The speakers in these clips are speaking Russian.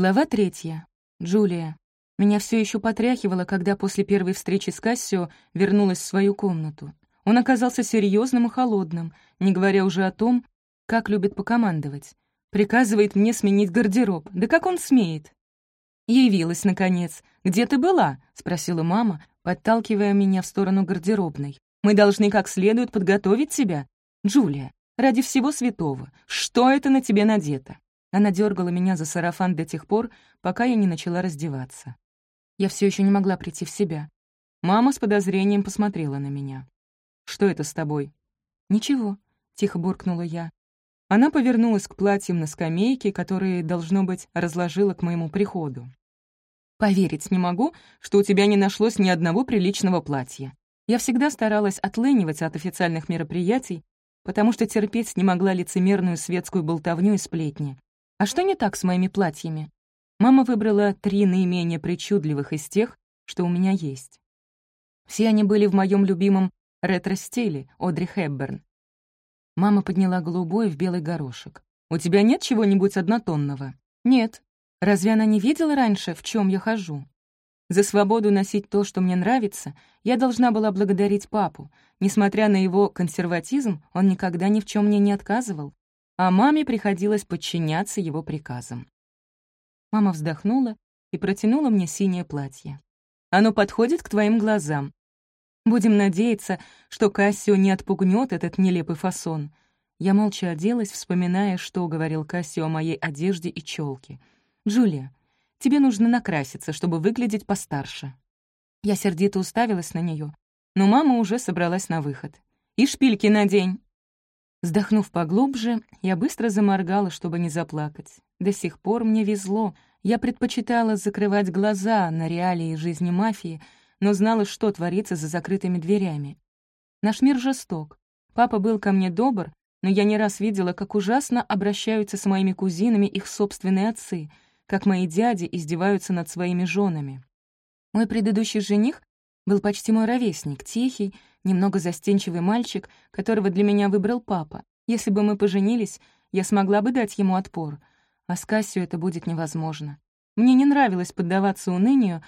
Глава третья. Джулия. Меня все еще потряхивало, когда после первой встречи с Кассио вернулась в свою комнату. Он оказался серьезным и холодным, не говоря уже о том, как любит покомандовать. Приказывает мне сменить гардероб. Да как он смеет? «Явилась, наконец. Где ты была?» — спросила мама, подталкивая меня в сторону гардеробной. «Мы должны как следует подготовить тебя. Джулия, ради всего святого, что это на тебе надето?» Она дергала меня за сарафан до тех пор, пока я не начала раздеваться. Я все еще не могла прийти в себя. Мама с подозрением посмотрела на меня. «Что это с тобой?» «Ничего», — тихо буркнула я. Она повернулась к платьям на скамейке, которые, должно быть, разложила к моему приходу. «Поверить не могу, что у тебя не нашлось ни одного приличного платья. Я всегда старалась отлынивать от официальных мероприятий, потому что терпеть не могла лицемерную светскую болтовню и сплетни. А что не так с моими платьями? Мама выбрала три наименее причудливых из тех, что у меня есть. Все они были в моем любимом ретро-стиле Одри Хепберн. Мама подняла голубой в белый горошек. «У тебя нет чего-нибудь однотонного?» «Нет. Разве она не видела раньше, в чем я хожу?» За свободу носить то, что мне нравится, я должна была благодарить папу. Несмотря на его консерватизм, он никогда ни в чем мне не отказывал а маме приходилось подчиняться его приказам. Мама вздохнула и протянула мне синее платье. «Оно подходит к твоим глазам. Будем надеяться, что Кассио не отпугнет этот нелепый фасон». Я молча оделась, вспоминая, что говорил Кассио о моей одежде и челке. «Джулия, тебе нужно накраситься, чтобы выглядеть постарше». Я сердито уставилась на нее, но мама уже собралась на выход. «И шпильки надень!» Вздохнув поглубже, я быстро заморгала, чтобы не заплакать. До сих пор мне везло. Я предпочитала закрывать глаза на реалии жизни мафии, но знала, что творится за закрытыми дверями. Наш мир жесток. Папа был ко мне добр, но я не раз видела, как ужасно обращаются с моими кузинами их собственные отцы, как мои дяди издеваются над своими женами. Мой предыдущий жених был почти мой ровесник, тихий, немного застенчивый мальчик, которого для меня выбрал папа. Если бы мы поженились, я смогла бы дать ему отпор. А с Кассио это будет невозможно. Мне не нравилось поддаваться унынию,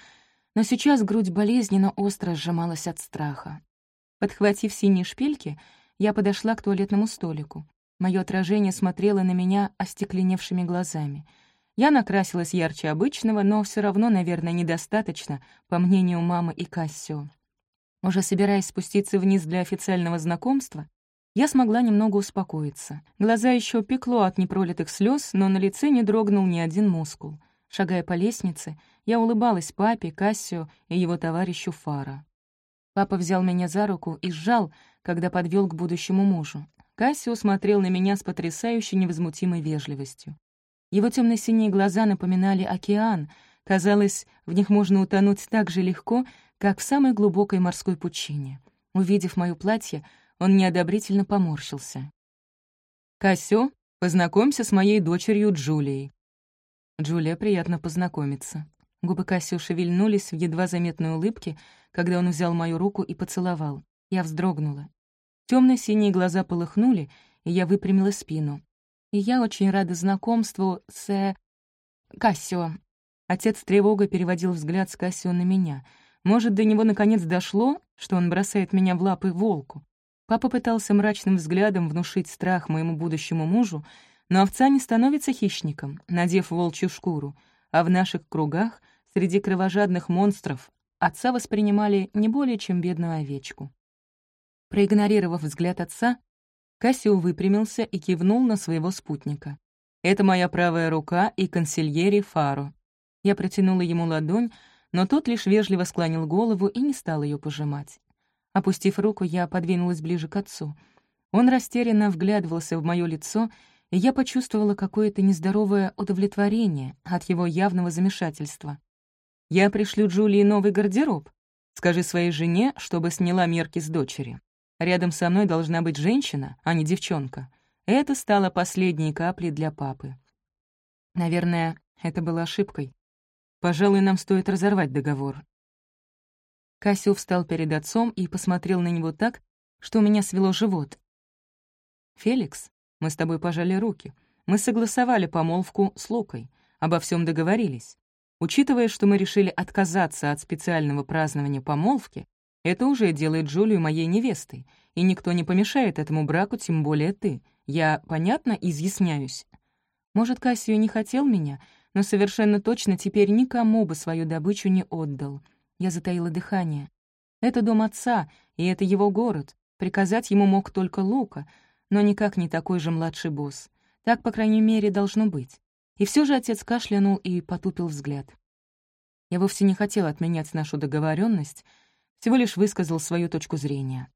но сейчас грудь болезненно остро сжималась от страха. Подхватив синие шпильки, я подошла к туалетному столику. Мое отражение смотрело на меня остекленевшими глазами. Я накрасилась ярче обычного, но все равно, наверное, недостаточно, по мнению мамы и Кассио. Уже собираясь спуститься вниз для официального знакомства, я смогла немного успокоиться. Глаза еще пекло от непролитых слез, но на лице не дрогнул ни один мускул. Шагая по лестнице, я улыбалась папе, Кассио и его товарищу Фара. Папа взял меня за руку и сжал, когда подвел к будущему мужу. Кассио смотрел на меня с потрясающей невозмутимой вежливостью. Его темно синие глаза напоминали океан. Казалось, в них можно утонуть так же легко, как в самой глубокой морской пучине. Увидев моё платье, он неодобрительно поморщился. «Касё, познакомься с моей дочерью Джулией». «Джулия, приятно познакомиться». Губы Кассио шевельнулись в едва заметной улыбке, когда он взял мою руку и поцеловал. Я вздрогнула. Темно-синие глаза полыхнули, и я выпрямила спину. И я очень рада знакомству с... Э, Кассио. Отец с тревогой переводил взгляд с Кассио на меня — может, до него наконец дошло, что он бросает меня в лапы волку? Папа пытался мрачным взглядом внушить страх моему будущему мужу, но овца не становится хищником, надев волчью шкуру, а в наших кругах, среди кровожадных монстров, отца воспринимали не более чем бедную овечку. Проигнорировав взгляд отца, Кассио выпрямился и кивнул на своего спутника. «Это моя правая рука и консильери Фаро». Я протянула ему ладонь, но тот лишь вежливо склонил голову и не стал ее пожимать. Опустив руку, я подвинулась ближе к отцу. Он растерянно вглядывался в мое лицо, и я почувствовала какое-то нездоровое удовлетворение от его явного замешательства. «Я пришлю Джулии новый гардероб. Скажи своей жене, чтобы сняла мерки с дочери. Рядом со мной должна быть женщина, а не девчонка. Это стало последней каплей для папы. Наверное, это было ошибкой. Пожалуй, нам стоит разорвать договор». Кассио встал перед отцом и посмотрел на него так, что у меня свело живот. «Феликс, мы с тобой пожали руки. Мы согласовали помолвку с Лукой. обо всем договорились. Учитывая, что мы решили отказаться от специального празднования помолвки, это уже делает Джулию моей невестой, и никто не помешает этому браку, тем более ты. Я, понятно, изъясняюсь. Может, Кассио не хотел меня, но совершенно точно теперь никому бы свою добычу не отдал. Я затаила дыхание. Это дом отца, и это его город. Приказать ему мог только Лука, но никак не такой же младший босс. Так, по крайней мере, должно быть. И все же отец кашлянул и потупил взгляд. Я вовсе не хотел отменять нашу договоренность, всего лишь высказал свою точку зрения.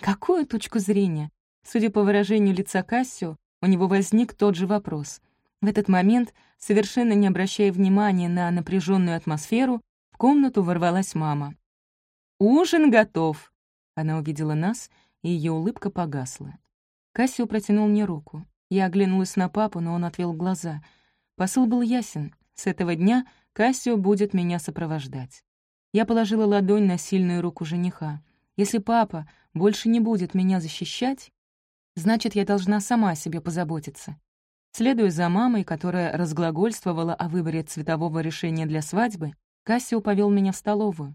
Какую точку зрения? Судя по выражению лица Кассио, у него возник тот же вопрос. В этот момент, совершенно не обращая внимания на напряженную атмосферу, в комнату ворвалась мама. «Ужин готов!» Она увидела нас, и ее улыбка погасла. Кассио протянул мне руку. Я оглянулась на папу, но он отвел глаза. Посыл был ясен. С этого дня Кассио будет меня сопровождать. Я положила ладонь на сильную руку жениха. Если папа больше не будет меня защищать, значит, я должна сама о себе позаботиться. Следуя за мамой, которая разглагольствовала о выборе цветового решения для свадьбы, Кассио повел меня в столовую.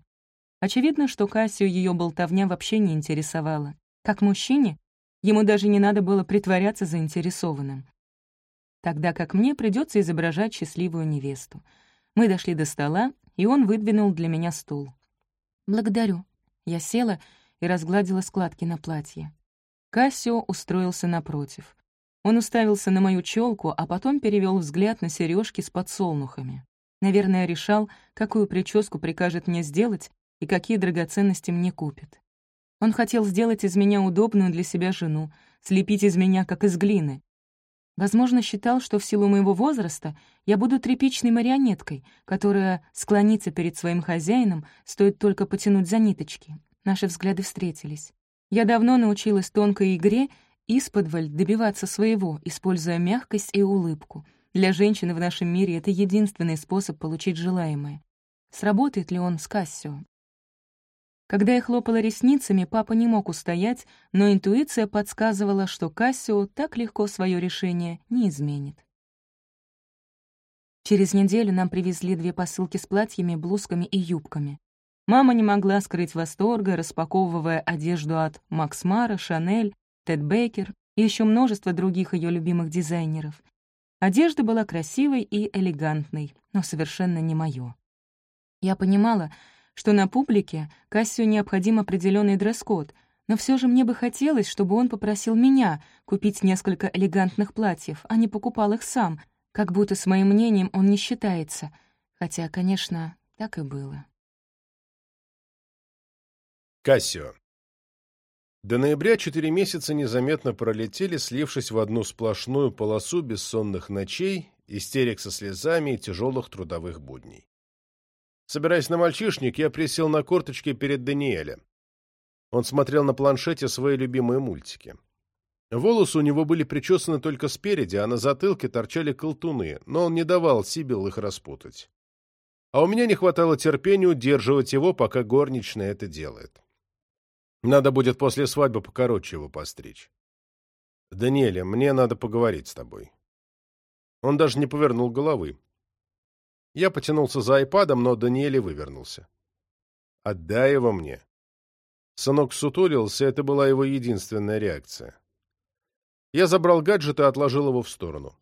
Очевидно, что Кассио ее болтовня вообще не интересовала. Как мужчине, ему даже не надо было притворяться заинтересованным. Тогда как мне придется изображать счастливую невесту. Мы дошли до стола, и он выдвинул для меня стул. «Благодарю». Я села и разгладила складки на платье. Кассио устроился напротив. Он уставился на мою челку, а потом перевел взгляд на сережки с подсолнухами. Наверное, решал, какую прическу прикажет мне сделать и какие драгоценности мне купит. Он хотел сделать из меня удобную для себя жену, слепить из меня, как из глины. Возможно, считал, что в силу моего возраста я буду тряпичной марионеткой, которая склонится перед своим хозяином, стоит только потянуть за ниточки. Наши взгляды встретились. Я давно научилась тонкой игре исподволь добиваться своего, используя мягкость и улыбку. Для женщины в нашем мире это единственный способ получить желаемое. Сработает ли он с Кассио? Когда я хлопала ресницами, папа не мог устоять, но интуиция подсказывала, что Кассио так легко свое решение не изменит. Через неделю нам привезли две посылки с платьями, блузками и юбками. Мама не могла скрыть восторга, распаковывая одежду от Макс Мара, Шанель, Тед Бейкер и еще множество других ее любимых дизайнеров. Одежда была красивой и элегантной, но совершенно не моё. Я понимала, что на публике Кассию необходим определенный дресс-код, но все же мне бы хотелось, чтобы он попросил меня купить несколько элегантных платьев, а не покупал их сам, как будто с моим мнением он не считается, хотя, конечно, так и было. Кассио. До ноября четыре месяца незаметно пролетели, слившись в одну сплошную полосу бессонных ночей, истерик со слезами и тяжелых трудовых будней. Собираясь на мальчишник, я присел на корточки перед Даниэлем. Он смотрел на планшете свои любимые мультики. Волосы у него были причесаны только спереди, а на затылке торчали колтуны, но он не давал Сибил их распутать. А у меня не хватало терпения удерживать его, пока горничная это делает. Надо будет после свадьбы покороче его постричь. Даниэля, мне надо поговорить с тобой. Он даже не повернул головы. Я потянулся за айпадом, но Даниэль вывернулся. Отдай его мне. Сынок сутулился, это была его единственная реакция. Я забрал гаджет и отложил его в сторону.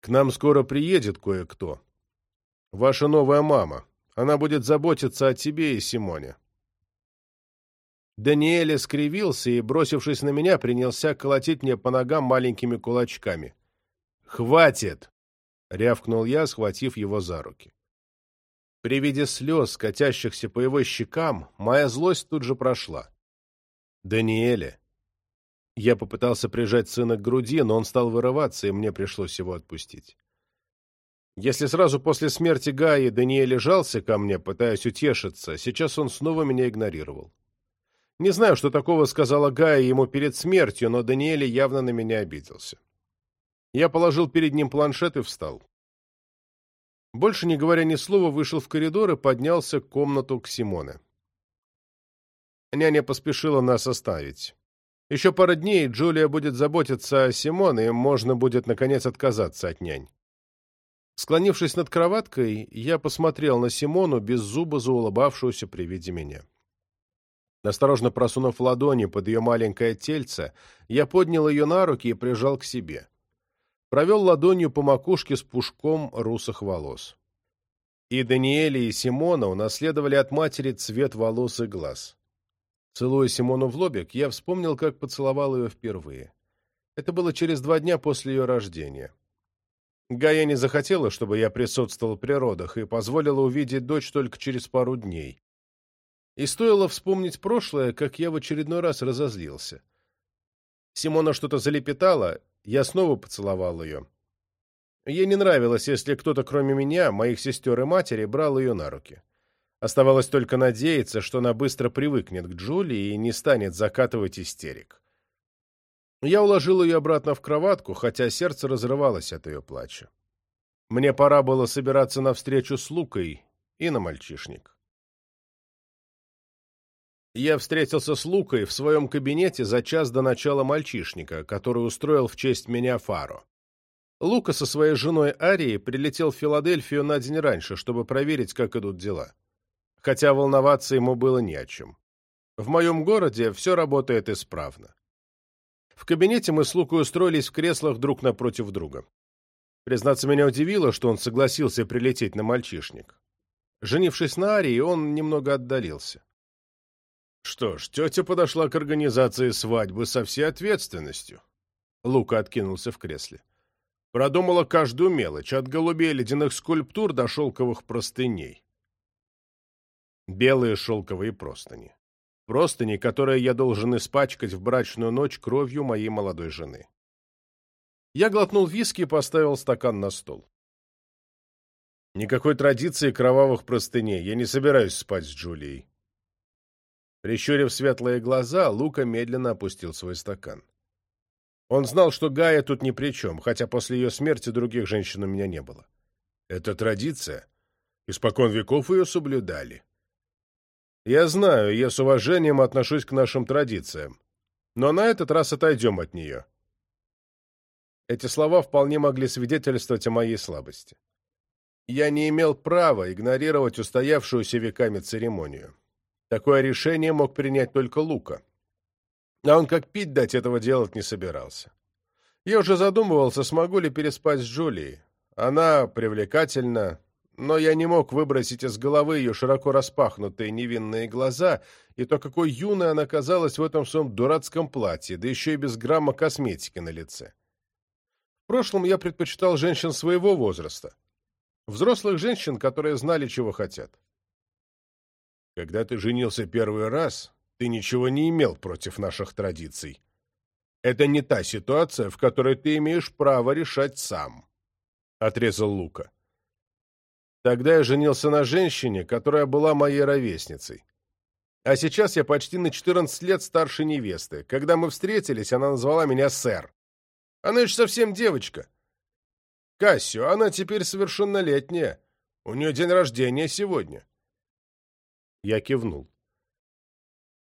К нам скоро приедет кое-кто. Ваша новая мама. Она будет заботиться о тебе и Симоне. Даниэль скривился и, бросившись на меня, принялся колотить мне по ногам маленькими кулачками. «Хватит!» — рявкнул я, схватив его за руки. При виде слез, катящихся по его щекам, моя злость тут же прошла. «Даниэле!» Я попытался прижать сына к груди, но он стал вырываться, и мне пришлось его отпустить. Если сразу после смерти Гаи Даниэль лежался ко мне, пытаясь утешиться, сейчас он снова меня игнорировал. Не знаю, что такого сказала Гая ему перед смертью, но Даниэль явно на меня обиделся. Я положил перед ним планшет и встал. Больше не говоря ни слова, вышел в коридор и поднялся к комнату к Симоне. Няня поспешила нас оставить. Еще пара дней Джулия будет заботиться о Симоне, и можно будет, наконец, отказаться от нянь. Склонившись над кроваткой, я посмотрел на Симону, без зуба заулыбавшуюся при виде меня. Осторожно просунув ладони под ее маленькое тельце, я поднял ее на руки и прижал к себе. Провел ладонью по макушке с пушком русых волос. И Даниэля, и Симона унаследовали от матери цвет волос и глаз. Целуя Симону в лобик, я вспомнил, как поцеловал ее впервые. Это было через два дня после ее рождения. Гая не захотела, чтобы я присутствовал при родах, и позволила увидеть дочь только через пару дней. И стоило вспомнить прошлое, как я в очередной раз разозлился. Симона что-то залепетала, я снова поцеловал ее. Ей не нравилось, если кто-то, кроме меня, моих сестер и матери, брал ее на руки. Оставалось только надеяться, что она быстро привыкнет к Джулии и не станет закатывать истерик. Я уложил ее обратно в кроватку, хотя сердце разрывалось от ее плача. Мне пора было собираться на встречу с Лукой и на мальчишник. Я встретился с Лукой в своем кабинете за час до начала мальчишника, который устроил в честь меня Фаро. Лука со своей женой Арией прилетел в Филадельфию на день раньше, чтобы проверить, как идут дела. Хотя волноваться ему было не о чем. В моем городе все работает исправно. В кабинете мы с Лукой устроились в креслах друг напротив друга. Признаться, меня удивило, что он согласился прилететь на мальчишник. Женившись на Арии, он немного отдалился. Что ж, тетя подошла к организации свадьбы со всей ответственностью. Лука откинулся в кресле. Продумала каждую мелочь, от голубей ледяных скульптур до шелковых простыней. Белые шелковые простыни. Простыни, которые я должен испачкать в брачную ночь кровью моей молодой жены. Я глотнул виски и поставил стакан на стол. Никакой традиции кровавых простыней. Я не собираюсь спать с Джулией. Прищурив светлые глаза, Лука медленно опустил свой стакан. Он знал, что Гая тут ни при чем, хотя после ее смерти других женщин у меня не было. Это традиция. Испокон веков ее соблюдали. Я знаю, я с уважением отношусь к нашим традициям. Но на этот раз отойдем от нее. Эти слова вполне могли свидетельствовать о моей слабости. Я не имел права игнорировать устоявшуюся веками церемонию. Такое решение мог принять только Лука. А он как пить дать этого делать не собирался. Я уже задумывался, смогу ли переспать с Джулией. Она привлекательна, но я не мог выбросить из головы ее широко распахнутые невинные глаза и то, какой юной она казалась в этом своем дурацком платье, да еще и без грамма косметики на лице. В прошлом я предпочитал женщин своего возраста. Взрослых женщин, которые знали, чего хотят. Когда ты женился первый раз, ты ничего не имел против наших традиций. Это не та ситуация, в которой ты имеешь право решать сам, — отрезал Лука. Тогда я женился на женщине, которая была моей ровесницей. А сейчас я почти на 14 лет старше невесты. Когда мы встретились, она назвала меня сэр. Она еще совсем девочка. Кассио, она теперь совершеннолетняя. У нее день рождения сегодня. Я кивнул.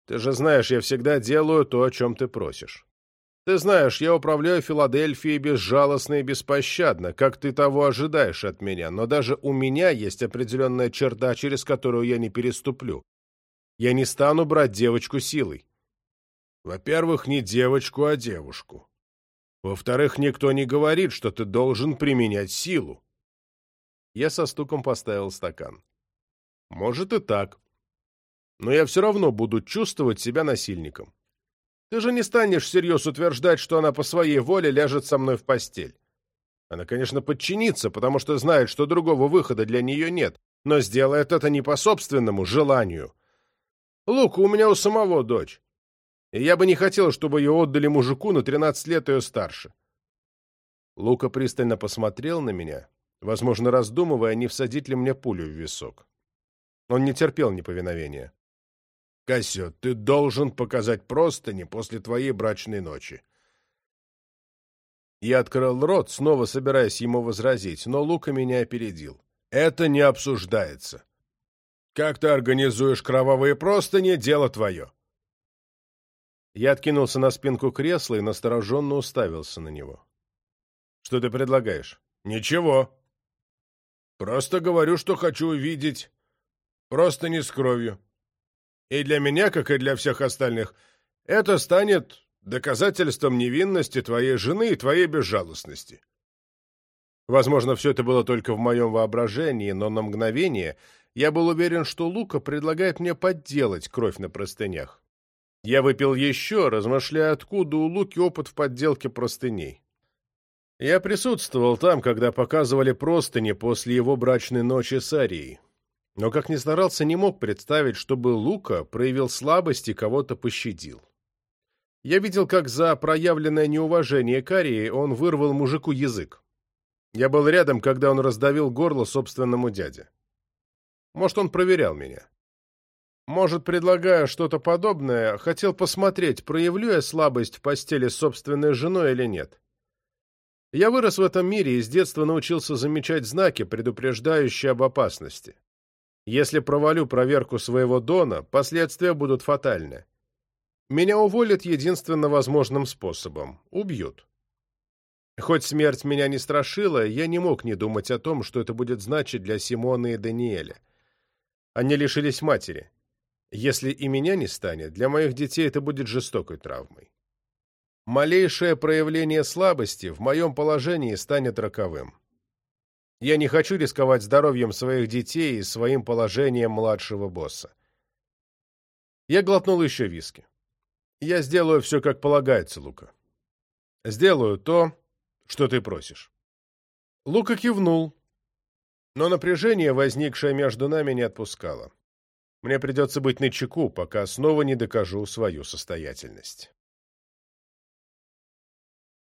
«Ты же знаешь, я всегда делаю то, о чем ты просишь. Ты знаешь, я управляю Филадельфией безжалостно и беспощадно, как ты того ожидаешь от меня, но даже у меня есть определенная черта, через которую я не переступлю. Я не стану брать девочку силой. Во-первых, не девочку, а девушку. Во-вторых, никто не говорит, что ты должен применять силу. Я со стуком поставил стакан. Может и так но я все равно буду чувствовать себя насильником. Ты же не станешь всерьез утверждать, что она по своей воле ляжет со мной в постель. Она, конечно, подчинится, потому что знает, что другого выхода для нее нет, но сделает это не по собственному желанию. Лука у меня у самого дочь. И я бы не хотел, чтобы ее отдали мужику на 13 лет ее старше. Лука пристально посмотрел на меня, возможно, раздумывая, не всадить ли мне пулю в висок. Он не терпел неповиновения. Кассио, ты должен показать простыни после твоей брачной ночи. Я открыл рот, снова собираясь ему возразить, но Лука меня опередил. Это не обсуждается. Как ты организуешь кровавые простыни, дело твое. Я откинулся на спинку кресла и настороженно уставился на него. Что ты предлагаешь? Ничего. Просто говорю, что хочу увидеть. Просто не с кровью. И для меня, как и для всех остальных, это станет доказательством невинности твоей жены и твоей безжалостности. Возможно, все это было только в моем воображении, но на мгновение я был уверен, что Лука предлагает мне подделать кровь на простынях. Я выпил еще, размышляя, откуда у Луки опыт в подделке простыней. Я присутствовал там, когда показывали простыни после его брачной ночи с Арией. Но, как ни старался, не мог представить, чтобы Лука проявил слабость и кого-то пощадил. Я видел, как за проявленное неуважение к Арии он вырвал мужику язык. Я был рядом, когда он раздавил горло собственному дяде. Может, он проверял меня. Может, предлагая что-то подобное, хотел посмотреть, проявлю я слабость в постели с собственной женой или нет. Я вырос в этом мире и с детства научился замечать знаки, предупреждающие об опасности. Если провалю проверку своего Дона, последствия будут фатальны. Меня уволят единственно возможным способом — убьют. Хоть смерть меня не страшила, я не мог не думать о том, что это будет значить для Симона и Даниэля. Они лишились матери. Если и меня не станет, для моих детей это будет жестокой травмой. Малейшее проявление слабости в моем положении станет роковым. Я не хочу рисковать здоровьем своих детей и своим положением младшего босса. Я глотнул еще виски. Я сделаю все, как полагается, Лука. Сделаю то, что ты просишь. Лука кивнул, но напряжение, возникшее между нами, не отпускало. Мне придется быть начеку, пока снова не докажу свою состоятельность.